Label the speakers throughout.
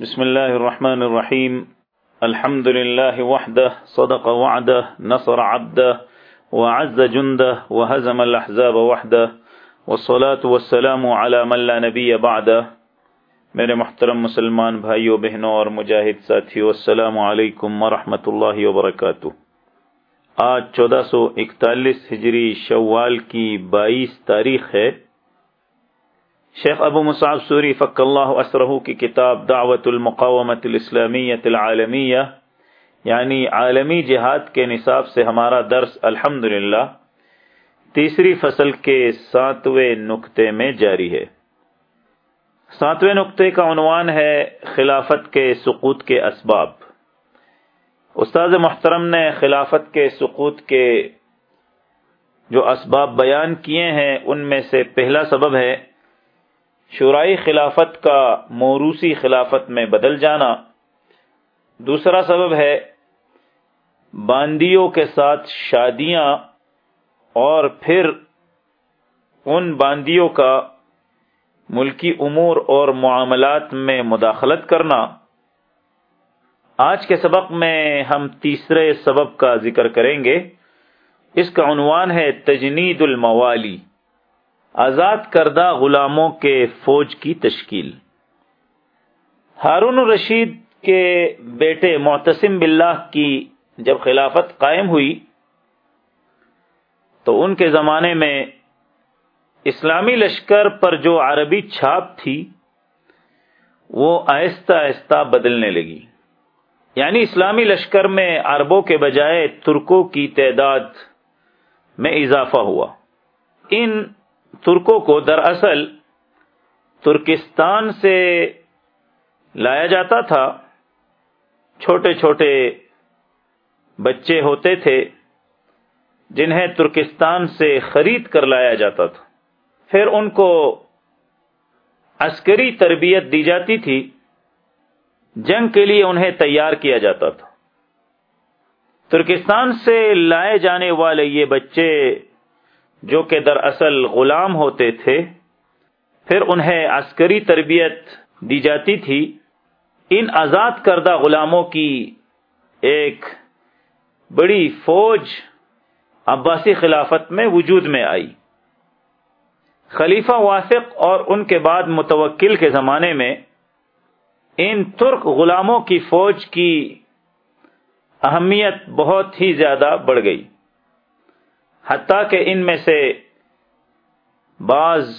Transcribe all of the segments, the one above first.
Speaker 1: بسم الله الرحمن الرحيم الحمد لله وحده صدق وعده نصر عبده وعز جنده وهزم الأحزاب وحده والصلاة والسلام على من لا نبي بعده میرے محترم مسلمان بھائیوں، بہنوں اور مجاہد ساتھیوں، السلام علیکم ورحمۃ اللہ وبرکاتہ. آج چودہ سو اکتالیس ہجری شوال کی بائیس تاریخ ہے۔ شیخ ابو مصعب سوری فق اللہ اسرہ کی کتاب دعوت المقامت الاسلامیت العالمیہ یعنی عالمی جہاد کے نصاب سے ہمارا درس الحمد تیسری فصل کے ساتویں نقطے میں جاری ہے۔ ساتویں نقطے کا عنوان ہے خلافت کے سقوط کے اسباب۔ استاد محترم نے خلافت کے سقوط کے جو اسباب بیان کیے ہیں، ان میں سے پہلا سبب ہے شرائی خلافت کا موروسی خلافت میں بدل جانا۔ دوسرا سبب ہے باندیوں کے ساتھ شادیاں اور پھر ان باندیوں کا ملکی امور اور معاملات میں مداخلت کرنا۔ آج کے سبق میں ہم تیسرے سبب کا ذکر کریں گے۔ اس کا عنوان ہے تجنید الموالی۔ آزاد کردہ غلاموں کے فوج کی تشکیل۔ ہارون الرشید کے بیٹے معتصم باللہ کی جب خلافت قائم ہوئی، تو ان کے زمانے میں اسلامی لشکر پر جو عربی چھاپ تھی، وہ آہستہ آہستہ بدلنے لگی۔ یعنی اسلامی لشکر میں عربوں کے بجائے ترکوں کی تعداد میں اضافہ ہوا۔ ان ترکوں کو دراصل ترکستان سے لایا جاتا تھا، چھوٹے چھوٹے بچے ہوتے تھے جنہیں ترکستان سے خرید کر لایا جاتا تھا۔ پھر ان کو عسکری تربیت دی جاتی تھی، جنگ کے لیے انہیں تیار کیا جاتا تھا۔ ترکستان سے لائے جانے والے یہ بچے جو کہ دراصل غلام ہوتے تھے، پھر انہیں عسکری تربیت دی جاتی تھی۔ ان آزاد کردہ غلاموں کی ایک بڑی فوج عباسی خلافت میں وجود میں آئی۔ خلیفہ واسق اور ان کے بعد متوکل کے زمانے میں ان ترک غلاموں کی فوج کی اہمیت بہت ہی زیادہ بڑھ گئی۔ حتیٰ کہ ان میں سے بعض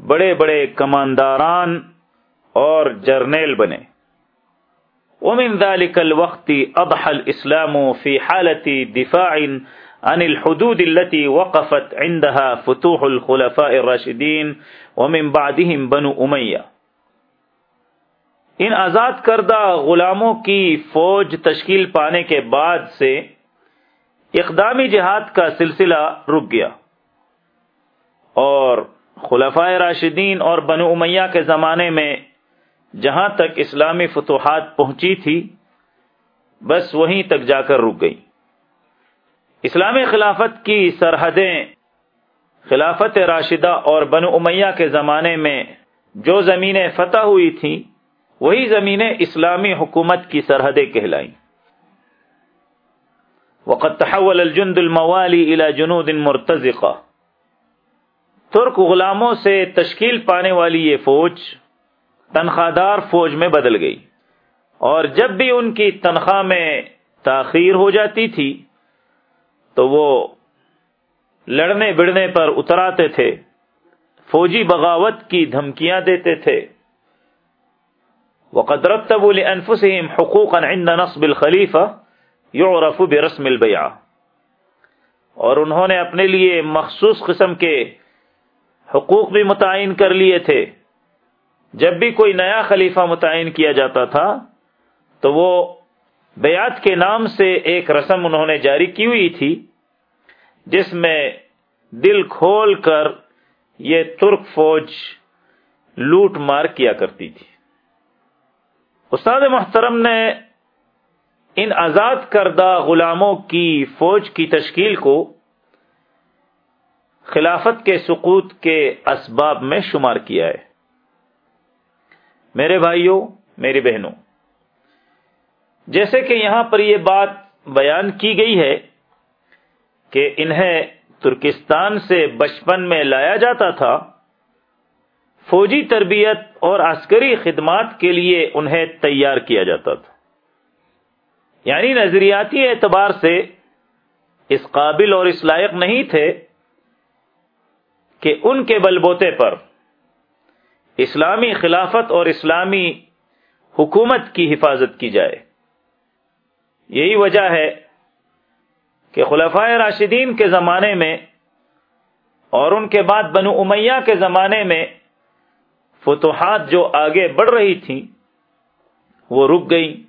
Speaker 1: بڑے بڑے کمانداران اور جرنیل بنے۔ ومن ذلك الوقت اضحى الاسلام في حالة دفاع عن الحدود التي وقفت عندها فتوح الخلفاء الراشدين ومن بعدهم بنو امیہ ان آزاد کردہ غلاموں کی فوج تشکیل پانے کے بعد سے اقدامی جہاد کا سلسلہ رک گیا اور خلفۂ راشدین اور بنو امیہ کے زمانے میں جہاں تک اسلامی فتوحات پہنچی تھی، بس وہیں تک جا کر رک گئی۔ اسلامی خلافت کی سرحدیں خلافت راشدہ اور بنو امیہ کے زمانے میں جو زمینیں فتح ہوئی تھیں، وہی زمینیں اسلامی حکومت کی سرحدیں کہلائیں۔ وقد تحول الجند الموالی الى جنود مرتزقہ۔ ترک غلاموں سے تشکیل پانے والی یہ فوج تنخواہ دار فوج میں بدل گئی۔ اور جب بھی ان کی تنخواہ میں تاخیر ہو جاتی تھی، تو وہ لڑنے بڑنے پر اتراتے تھے، فوجی بغاوت کی دھمکیاں دیتے تھے۔ وقد رتبوا لانفسهم حقوقا عند نصب الخلیفہ یعرف برسم البیع۔ اور انہوں نے اپنے لیے مخصوص قسم کے حقوق بھی متعین کر لیے تھے۔ جب بھی کوئی نیا خلیفہ متعین کیا جاتا تھا، تو وہ بیعت کے نام سے ایک رسم انہوں نے جاری کی ہوئی تھی، جس میں دل کھول کر یہ ترک فوج لوٹ مار کیا کرتی تھی۔ استاد محترم نے ان آزاد کردہ غلاموں کی فوج کی تشکیل کو خلافت کے سقوط کے اسباب میں شمار کیا ہے۔ میرے بھائیوں، میری بہنوں، جیسے کہ یہاں پر یہ بات بیان کی گئی ہے کہ انہیں ترکستان سے بچپن میں لایا جاتا تھا، فوجی تربیت اور عسکری خدمات کے لیے انہیں تیار کیا جاتا تھا۔ یعنی نظریاتی اعتبار سے اس قابل اور اس لائق نہیں تھے کہ ان کے بلبوتے پر اسلامی خلافت اور اسلامی حکومت کی حفاظت کی جائے۔ یہی وجہ ہے کہ خلفۂ راشدین کے زمانے میں اور ان کے بعد بنو امیہ کے زمانے میں فتوحات جو آگے بڑھ رہی تھیں وہ رک گئی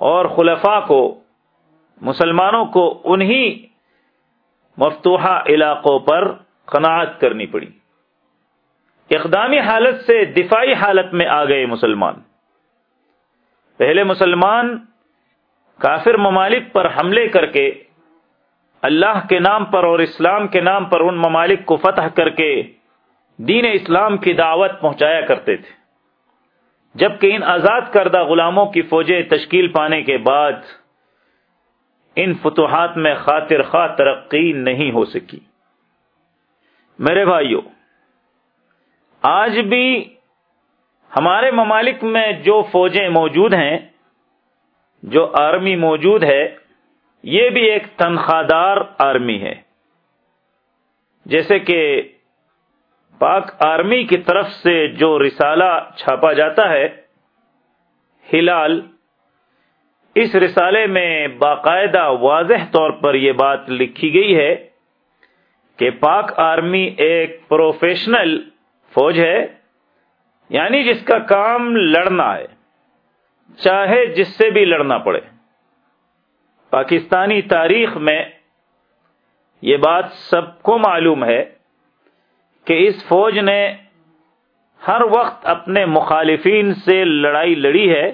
Speaker 1: اور خلفاء کو، مسلمانوں کو انہی مفتوحہ علاقوں پر قناعت کرنی پڑی۔ اقدامی حالت سے دفاعی حالت میں آ گئے مسلمان۔ پہلے مسلمان کافر ممالک پر حملے کر کے، اللہ کے نام پر اور اسلام کے نام پر ان ممالک کو فتح کر کے دین اسلام کی دعوت پہنچایا کرتے تھے۔ جبکہ ان آزاد کردہ غلاموں کی فوجیں تشکیل پانے کے بعد ان فتوحات میں خاطر خواہ ترقی نہیں ہو سکی۔ میرے بھائیوں آج بھی ہمارے ممالک میں جو فوجیں موجود ہیں، جو آرمی موجود ہے، یہ بھی ایک تنخواہ دار آرمی ہے۔ جیسے کہ پاک آرمی کی طرف سے جو رسالہ چھاپا جاتا ہے، ہلال، اس رسالے میں باقاعدہ واضح طور پر یہ بات لکھی گئی ہے کہ پاک آرمی ایک پروفیشنل فوج ہے یعنی جس کا کام لڑنا ہے، چاہے جس سے بھی لڑنا پڑے۔ پاکستانی تاریخ میں یہ بات سب کو معلوم ہے۔ کہ اس فوج نے ہر وقت اپنے مخالفین سے لڑائی لڑی ہے،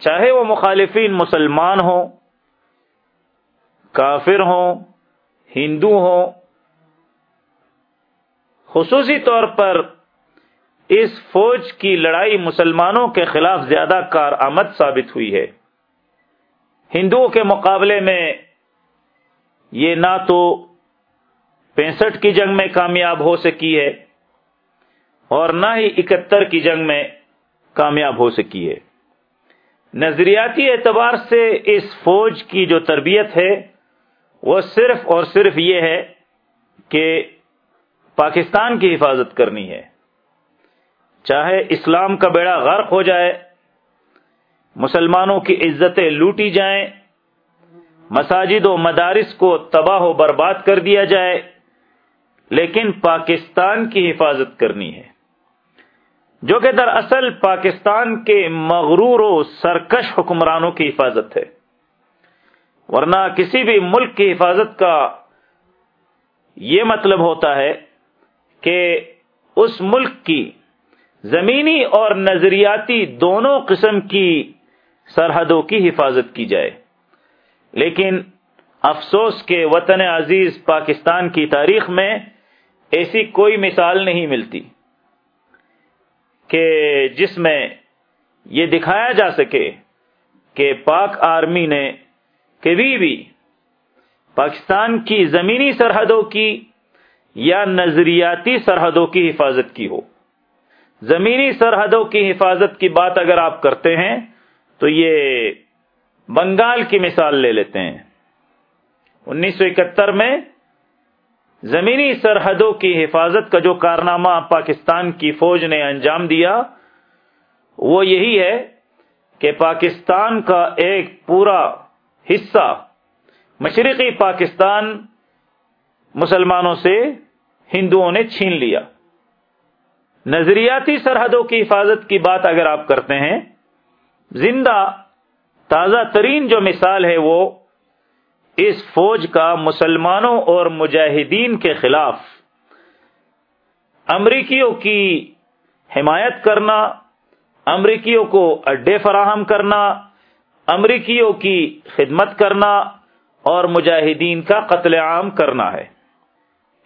Speaker 1: چاہے وہ مخالفین مسلمان ہوں، کافر ہوں، ہندو ہوں، خصوصی طور پر اس فوج کی لڑائی مسلمانوں کے خلاف زیادہ کارآمد ثابت ہوئی ہے۔ ہندوؤں کے مقابلے میں یہ نہ تو پینسٹھ کی جنگ میں کامیاب ہو سکی ہے اور نہ ہی اکہتر کی جنگ میں کامیاب ہو سکی ہے۔ نظریاتی اعتبار سے اس فوج کی جو تربیت ہے، وہ صرف اور صرف یہ ہے کہ پاکستان کی حفاظت کرنی ہے۔ چاہے اسلام کا بیڑا غرق ہو جائے، مسلمانوں کی عزتیں لوٹی جائیں، مساجد و مدارس کو تباہ و برباد کر دیا جائے لیکن پاکستان کی حفاظت کرنی ہے۔ جو کہ دراصل پاکستان کے مغرور و سرکش حکمرانوں کی حفاظت ہے۔ ورنہ کسی بھی ملک کی حفاظت کا یہ مطلب ہوتا ہے کہ اس ملک کی زمینی اور نظریاتی دونوں قسم کی سرحدوں کی حفاظت کی جائے۔ لیکن افسوس کے وطن عزیز پاکستان کی تاریخ میں ایسی کوئی مثال نہیں ملتی کہ جس میں یہ دکھایا جا سکے کہ پاک آرمی نے کبھی بھی پاکستان کی زمینی سرحدوں کی یا نظریاتی سرحدوں کی حفاظت کی ہو۔ زمینی سرحدوں کی حفاظت کی بات اگر آپ کرتے ہیں تو یہ بنگال کی مثال لے لیتے ہیں۔ انیس سو اکہتر میں زمینی سرحدوں کی حفاظت کا جو کارنامہ پاکستان کی فوج نے انجام دیا، وہ یہی ہے کہ پاکستان کا ایک پورا حصہ مشرقی پاکستان مسلمانوں سے ہندوؤں نے چھین لیا۔ نظریاتی سرحدوں کی حفاظت کی بات اگر آپ کرتے ہیں، زندہ تازہ ترین جو مثال ہے وہ اس فوج کا مسلمانوں اور مجاہدین کے خلاف امریکیوں کی حمایت کرنا، امریکیوں کو اڈے فراہم کرنا، امریکیوں کی خدمت کرنا اور مجاہدین کا قتل عام کرنا ہے۔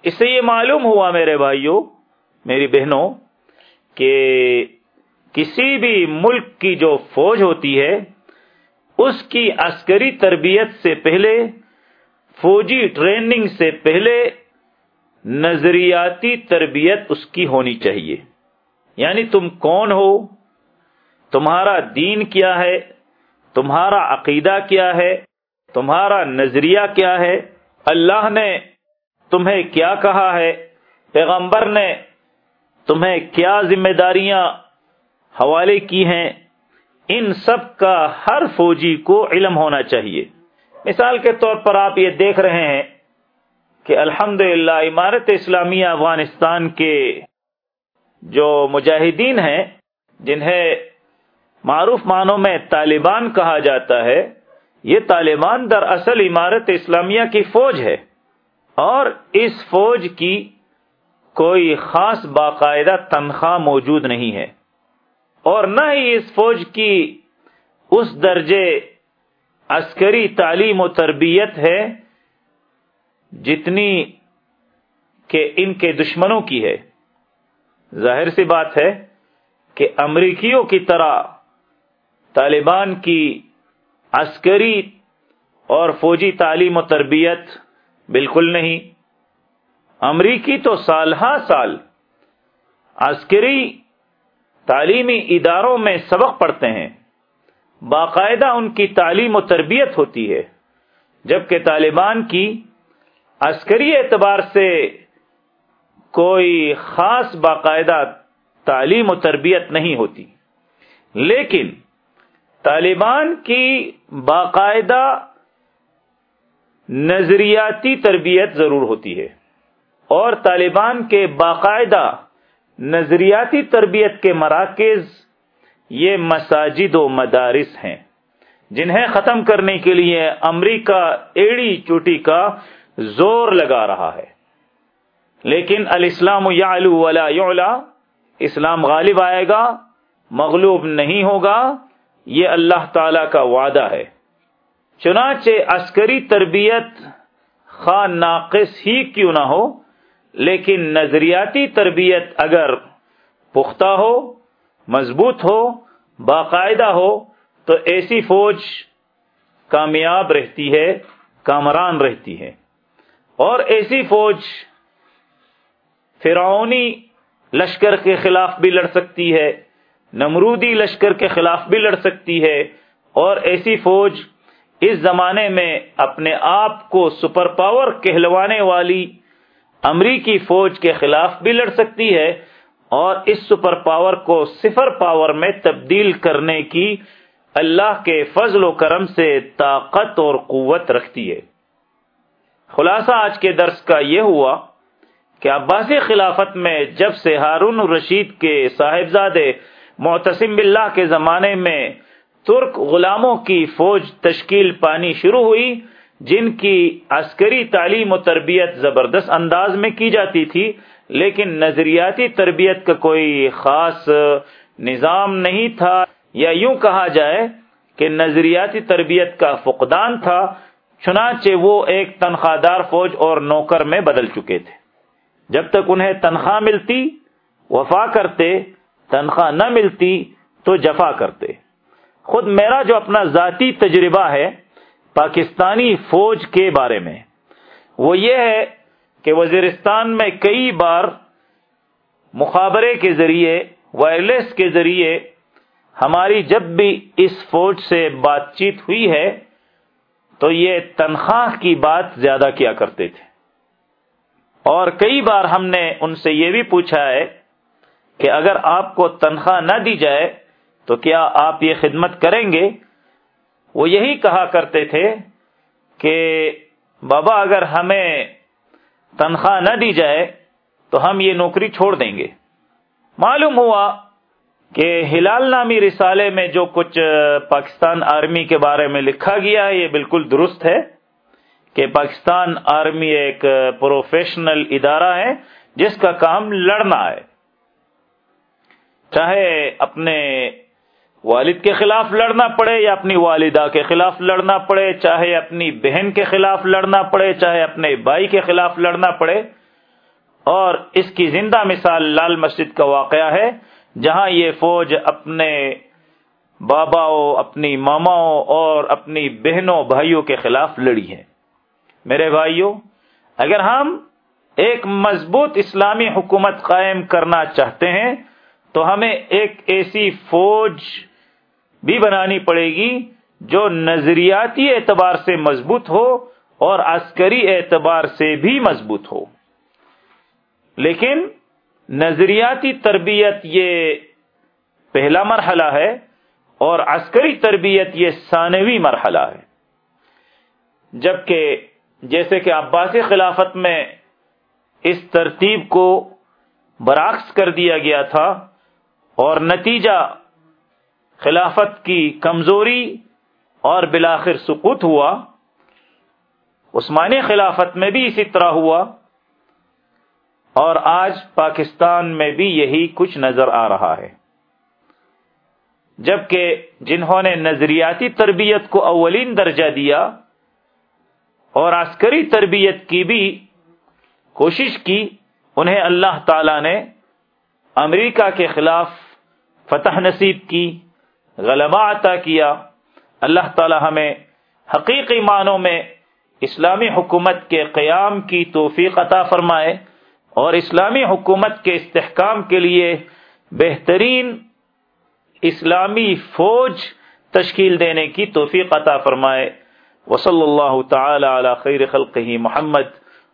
Speaker 1: اس سے یہ معلوم ہوا میرے بھائیوں، میری بہنوں، کہ کسی بھی ملک کی جو فوج ہوتی ہے، اس کی عسکری تربیت سے پہلے فوجی ٹریننگ سے پہلے نظریاتی تربیت اس کی ہونی چاہیے۔ یعنی تم کون ہو؟ تمہارا دین کیا ہے؟ تمہارا عقیدہ کیا ہے؟ تمہارا نظریہ کیا ہے؟ اللہ نے تمہیں کیا کہا ہے؟ پیغمبر نے تمہیں کیا ذمہ داریاں حوالے کی ہیں؟ ان سب کا ہر فوجی کو علم ہونا چاہیے۔ مثال کے طور پر آپ یہ دیکھ رہے ہیں کہ الحمد عمارت اسلامیہ افغانستان کے جو مجاہدین ہیں، جنہیں معروف معنوں میں طالبان کہا جاتا ہے، یہ طالبان در اصل عمارت اسلامیہ کی فوج ہے۔ اور اس فوج کی کوئی خاص باقاعدہ تنخواہ موجود نہیں ہے۔ اور نہ ہی اس فوج کی اس درجے عسکری تعلیم و تربیت ہے جتنی کہ ان کے دشمنوں کی ہے۔ ظاہر سی بات ہے کہ امریکیوں کی طرح طالبان کی عسکری اور فوجی تعلیم و تربیت بالکل نہیں۔ امریکی تو سال ہا سال عسکری تعلیمی اداروں میں سبق پڑھتے ہیں۔ باقاعدہ ان کی تعلیم و تربیت ہوتی ہے۔ جبکہ طالبان کی عسکری اعتبار سے کوئی خاص باقاعدہ تعلیم و تربیت نہیں ہوتی۔ لیکن طالبان کی باقاعدہ نظریاتی تربیت ضرور ہوتی ہے۔ اور طالبان کے باقاعدہ نظریاتی تربیت کے مراکز یہ مساجد و مدارس ہیں۔ جنہیں ختم کرنے کے لیے امریکہ ایڑی چوٹی کا زور لگا رہا ہے۔ لیکن الاسلام ولا یعلا، اسلام غالب آئے گا، مغلوب نہیں ہوگا، یہ اللہ تعالی کا وعدہ ہے۔ چنانچہ عسکری تربیت خواہ ناقص ہی کیوں نہ ہو، لیکن نظریاتی تربیت اگر پختہ ہو مضبوط ہو، باقاعدہ ہو، تو ایسی فوج کامیاب رہتی ہے، کامران رہتی ہے۔ اور ایسی فوج فرعونی لشکر کے خلاف بھی لڑ سکتی ہے، نمرودی لشکر کے خلاف بھی لڑ سکتی ہے۔ اور ایسی فوج اس زمانے میں اپنے آپ کو سپر پاور کہلوانے والی امریکی فوج کے خلاف بھی لڑ سکتی ہے۔ اور اس سپر پاور کو صفر پاور میں تبدیل کرنے کی اللہ کے فضل و کرم سے طاقت اور قوت رکھتی ہے۔ خلاصہ آج کے درس کا یہ ہوا کہ عباسی خلافت میں جب سے ہارون الرشید کے صاحبزادے معتصم باللہ کے زمانے میں ترک غلاموں کی فوج تشکیل پانی شروع ہوئی، جن کی عسکری تعلیم و تربیت زبردست انداز میں کی جاتی تھی لیکن نظریاتی تربیت کا کوئی خاص نظام نہیں تھا یا یوں کہا جائے کہ نظریاتی تربیت کا فقدان تھا، چنانچہ وہ ایک تنخواہ دار فوج اور نوکر میں بدل چکے تھے۔ جب تک انہیں تنخواہ ملتی، وفا کرتے، تنخواہ نہ ملتی تو جفا کرتے۔ خود میرا جو اپنا ذاتی تجربہ ہے، پاکستانی فوج کے بارے میں، وہ یہ ہے کہ وزیرستان میں کئی بار مخابرے کے ذریعے وائرلیس کے ذریعے ہماری جب بھی اس فوج سے بات چیت ہوئی ہے، تو یہ تنخواہ کی بات زیادہ کیا کرتے تھے۔ اور کئی بار ہم نے ان سے یہ بھی پوچھا ہے کہ اگر آپ کو تنخواہ نہ دی جائے، تو کیا آپ یہ خدمت کریں گے؟ وہ یہی کہا کرتے تھے کہ بابا اگر ہمیں تنخواہ نہ دی جائے تو ہم یہ نوکری چھوڑ دیں گے۔ معلوم ہوا کہ ہلال نامی رسالے میں جو کچھ پاکستان آرمی کے بارے میں لکھا گیا ہے، یہ بالکل درست ہے کہ پاکستان آرمی ایک پروفیشنل ادارہ ہے جس کا کام لڑنا ہے۔ چاہے اپنے والد کے خلاف لڑنا پڑے یا اپنی والدہ کے خلاف لڑنا پڑے، چاہے اپنی بہن کے خلاف لڑنا پڑے، چاہے اپنے بھائی کے خلاف لڑنا پڑے۔ اور اس کی زندہ مثال لال مسجد کا واقعہ ہے، جہاں یہ فوج اپنے باباؤں، اپنی ماماؤں اور اپنی بہنوں، بھائیوں کے خلاف لڑی ہے۔ میرے بھائیوں، اگر ہم ایک مضبوط اسلامی حکومت قائم کرنا چاہتے ہیں، تو ہمیں ایک ایسی فوج بھی بنانی پڑے گی جو نظریاتی اعتبار سے مضبوط ہو اور عسکری اعتبار سے بھی مضبوط ہو۔ لیکن نظریاتی تربیت یہ پہلا مرحلہ ہے اور عسکری تربیت یہ ثانوی مرحلہ ہے۔ جبکہ جیسے کہ عباسی خلافت میں اس ترتیب کو برعکس کر دیا گیا تھا اور نتیجہ خلافت کی کمزوری اور بلاخر سکوت ہوا۔ عثمانی خلافت میں بھی اسی طرح ہوا۔ اور آج پاکستان میں بھی یہی کچھ نظر آ رہا ہے۔ جبکہ جنہوں نے نظریاتی تربیت کو اولین درجہ دیا اور عسکری تربیت کی بھی کوشش کی، انہیں اللہ تعالی نے امریکہ کے خلاف فتح نصیب کی۔ غلبہ عطا کیا۔ اللہ تعالی ہمیں حقیقی معنوں میں اسلامی حکومت کے قیام کی توفیق عطا فرمائے اور اسلامی حکومت کے استحکام کے لیے بہترین اسلامی فوج تشکیل دینے کی توفیق عطا فرمائے۔ وصلی اللہ تعالی علی خیر خلقہ محمد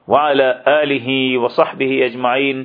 Speaker 1: وعلى آله وصحبه اجمعین۔